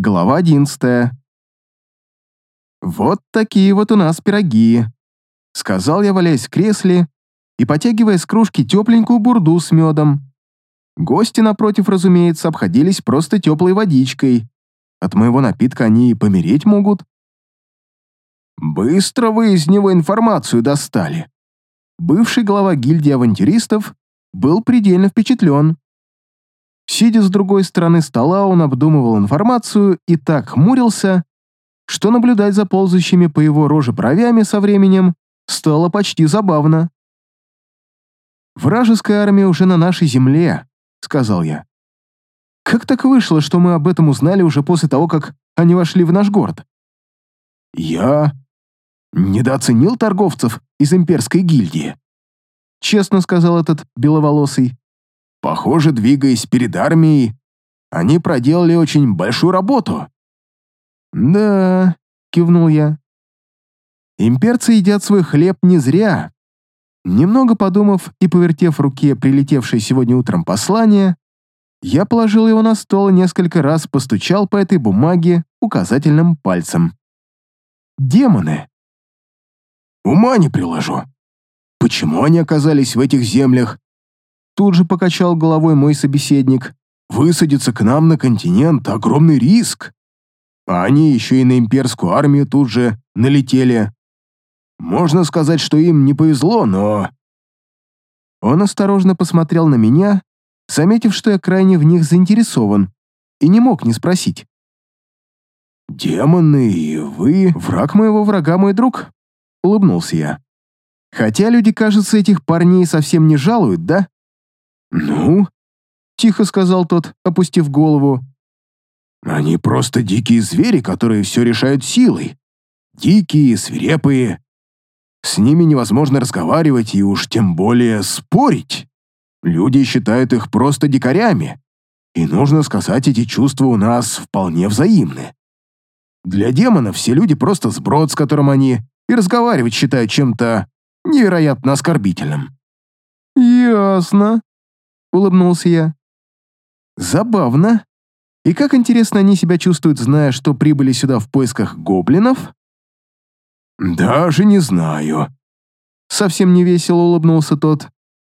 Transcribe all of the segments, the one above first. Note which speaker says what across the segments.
Speaker 1: Глава одиннадцатая. «Вот такие вот у нас пироги», — сказал я, валяясь в кресле и потягивая с кружки тепленькую бурду с медом. Гости, напротив, разумеется, обходились просто теплой водичкой. От моего напитка они и помереть могут. «Быстро вы из него информацию достали». Бывший глава гильдии авантюристов был предельно впечатлен. Сидя с другой стороны стола, он обдумывал информацию и так хмурился, что наблюдать за ползающими по его роже бровями со временем стало почти забавно. «Вражеская армия уже на нашей земле», — сказал я. «Как так вышло, что мы об этом узнали уже после того, как они вошли в наш город?» «Я недооценил торговцев из имперской гильдии», — честно сказал этот беловолосый. Похоже, двигаясь перед армией, они проделали очень большую работу. «Да», — кивнул я. «Имперцы едят свой хлеб не зря». Немного подумав и повертев в руке прилетевшее сегодня утром послание, я положил его на стол и несколько раз постучал по этой бумаге указательным пальцем. «Демоны!» «Ума не приложу. Почему они оказались в этих землях Тут же покачал головой мой собеседник. «Высадиться к нам на континент — огромный риск. А они еще и на имперскую армию тут же налетели. Можно сказать, что им не повезло, но...» Он осторожно посмотрел на меня, заметив, что я крайне в них заинтересован, и не мог не спросить. «Демоны и вы — враг моего врага, мой друг?» — улыбнулся я. «Хотя люди, кажется, этих парней совсем не жалуют, да?» «Ну?» — тихо сказал тот, опустив голову. «Они просто дикие звери, которые все решают силой. Дикие, свирепые. С ними невозможно разговаривать и уж тем более спорить. Люди считают их просто дикарями. И нужно сказать, эти чувства у нас вполне взаимны. Для демонов все люди просто сброд, с которым они и разговаривать считают чем-то невероятно оскорбительным». «Ясно», — улыбнулся я. «Забавно. И как интересно они себя чувствуют, зная, что прибыли сюда в поисках гоблинов?» «Даже не знаю». Совсем невесело улыбнулся тот,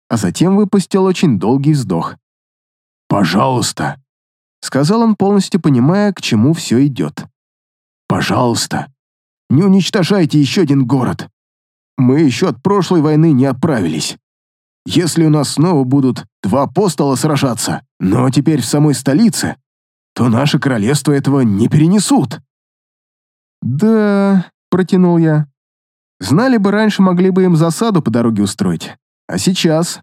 Speaker 1: а затем выпустил очень долгий вздох. «Пожалуйста», — сказал он, полностью понимая, к чему все идет. «Пожалуйста, не уничтожайте еще один город. Мы еще от прошлой войны не отправились. Если у нас снова будут два апостола сражаться, но теперь в самой столице, то наше королевство этого не перенесут». «Да», — протянул я. «Знали бы раньше, могли бы им засаду по дороге устроить. А сейчас?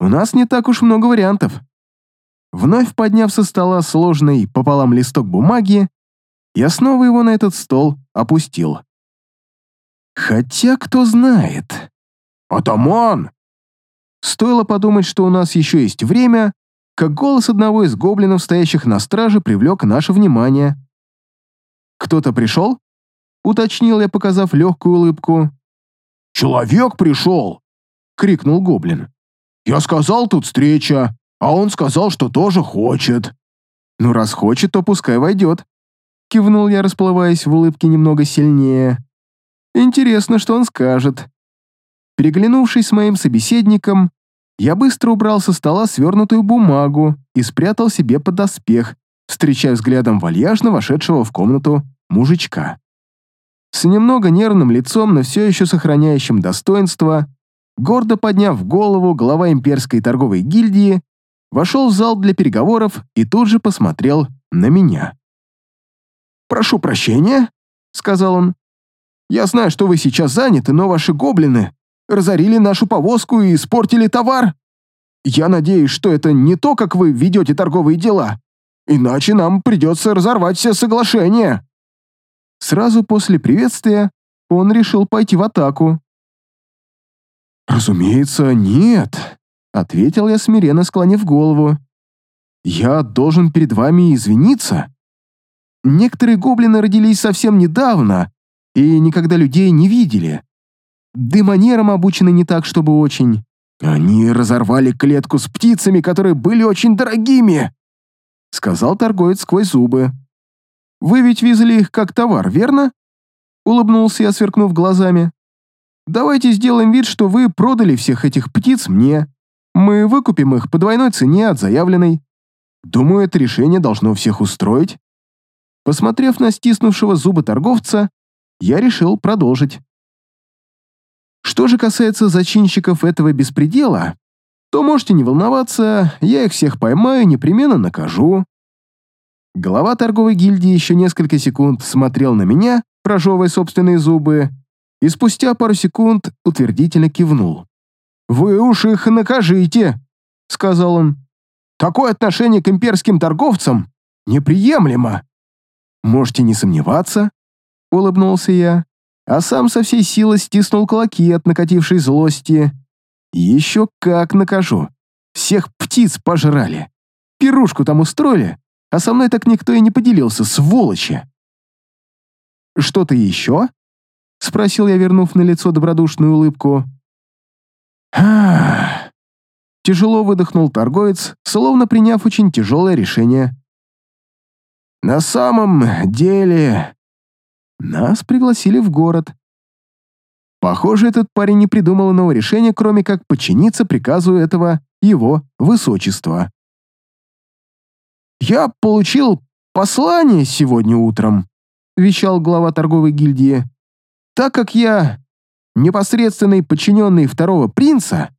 Speaker 1: У нас не так уж много вариантов». Вновь подняв со стола сложный пополам листок бумаги, я снова его на этот стол опустил. Хотя кто знает. «Атаман!» Стоило подумать, что у нас еще есть время, как голос одного из гоблинов, стоящих на страже, привлек наше внимание. «Кто-то пришел?» — уточнил я, показав легкую улыбку. «Человек пришел!» — крикнул гоблин. «Я сказал, тут встреча, а он сказал, что тоже хочет». «Ну, раз хочет, то пускай войдет», — кивнул я, расплываясь в улыбке немного сильнее. «Интересно, что он скажет». Переглянувшись с моим собеседником, я быстро убрал со стола свернутую бумагу и спрятал себе под доспех, встречая взглядом вальяжно вошедшего в комнату мужичка. С немного нервным лицом, но все еще сохраняющим достоинство, гордо подняв голову, глава имперской торговой гильдии вошел в зал для переговоров и тут же посмотрел на меня. «Прошу прощения», — сказал он. «Я знаю, что вы сейчас заняты, но ваши гоблины разорили нашу повозку и испортили товар. Я надеюсь, что это не то, как вы ведете торговые дела. Иначе нам придется разорвать все соглашения». Сразу после приветствия он решил пойти в атаку. «Разумеется, нет», — ответил я смиренно, склонив голову. «Я должен перед вами извиниться. Некоторые гоблины родились совсем недавно и никогда людей не видели да и манерам обучены не так, чтобы очень. Они разорвали клетку с птицами, которые были очень дорогими, сказал торговец сквозь зубы. Вы ведь везли их как товар, верно?» Улыбнулся я, сверкнув глазами. «Давайте сделаем вид, что вы продали всех этих птиц мне. Мы выкупим их по двойной цене от заявленной. Думаю, это решение должно всех устроить». Посмотрев на стиснувшего зубы торговца, я решил продолжить. Что же касается зачинщиков этого беспредела, то можете не волноваться, я их всех поймаю и непременно накажу. Глава торговой гильдии еще несколько секунд смотрел на меня, прожевывая собственные зубы, и спустя пару секунд утвердительно кивнул. «Вы уж их накажите», — сказал он. «Такое отношение к имперским торговцам неприемлемо». «Можете не сомневаться», — улыбнулся я, а сам со всей силы стиснул кулаки от накатившей злости. «Еще как накажу. Всех птиц пожрали. Пирушку там устроили, а со мной так никто и не поделился, сволочи!» «Что-то еще?» — спросил я, вернув на лицо добродушную улыбку. «Ах!» Тяжело выдохнул торговец, словно приняв очень тяжелое решение. «На самом деле...» Нас пригласили в город. Похоже, этот парень не придумал иного решения, кроме как подчиниться приказу этого его высочества. «Я получил послание сегодня утром», — вещал глава торговой гильдии. «Так как я непосредственный подчиненный второго принца,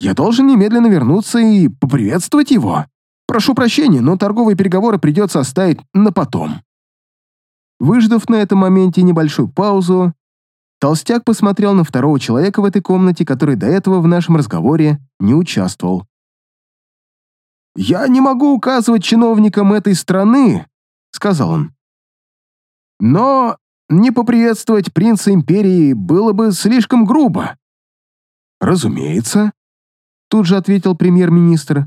Speaker 1: я должен немедленно вернуться и поприветствовать его. Прошу прощения, но торговые переговоры придется оставить на потом». Выждав на этом моменте небольшую паузу, толстяк посмотрел на второго человека в этой комнате, который до этого в нашем разговоре не участвовал. «Я не могу указывать чиновникам этой страны», — сказал он. «Но не поприветствовать принца империи было бы слишком грубо». «Разумеется», — тут же ответил премьер-министр.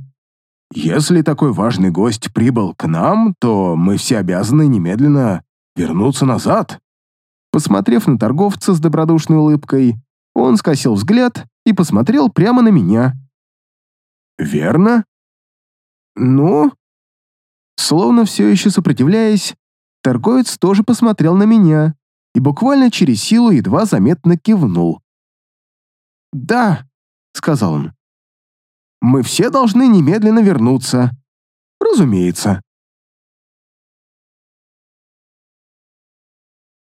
Speaker 1: «Если такой важный гость прибыл к нам, то мы все обязаны немедленно вернуться назад». Посмотрев на торговца с добродушной улыбкой, он скосил взгляд и посмотрел прямо на меня. «Верно?» «Ну?» Словно все еще сопротивляясь, торговец тоже посмотрел на меня и буквально через силу едва заметно кивнул. «Да», — сказал он, — «мы все должны немедленно вернуться». «Разумеется»,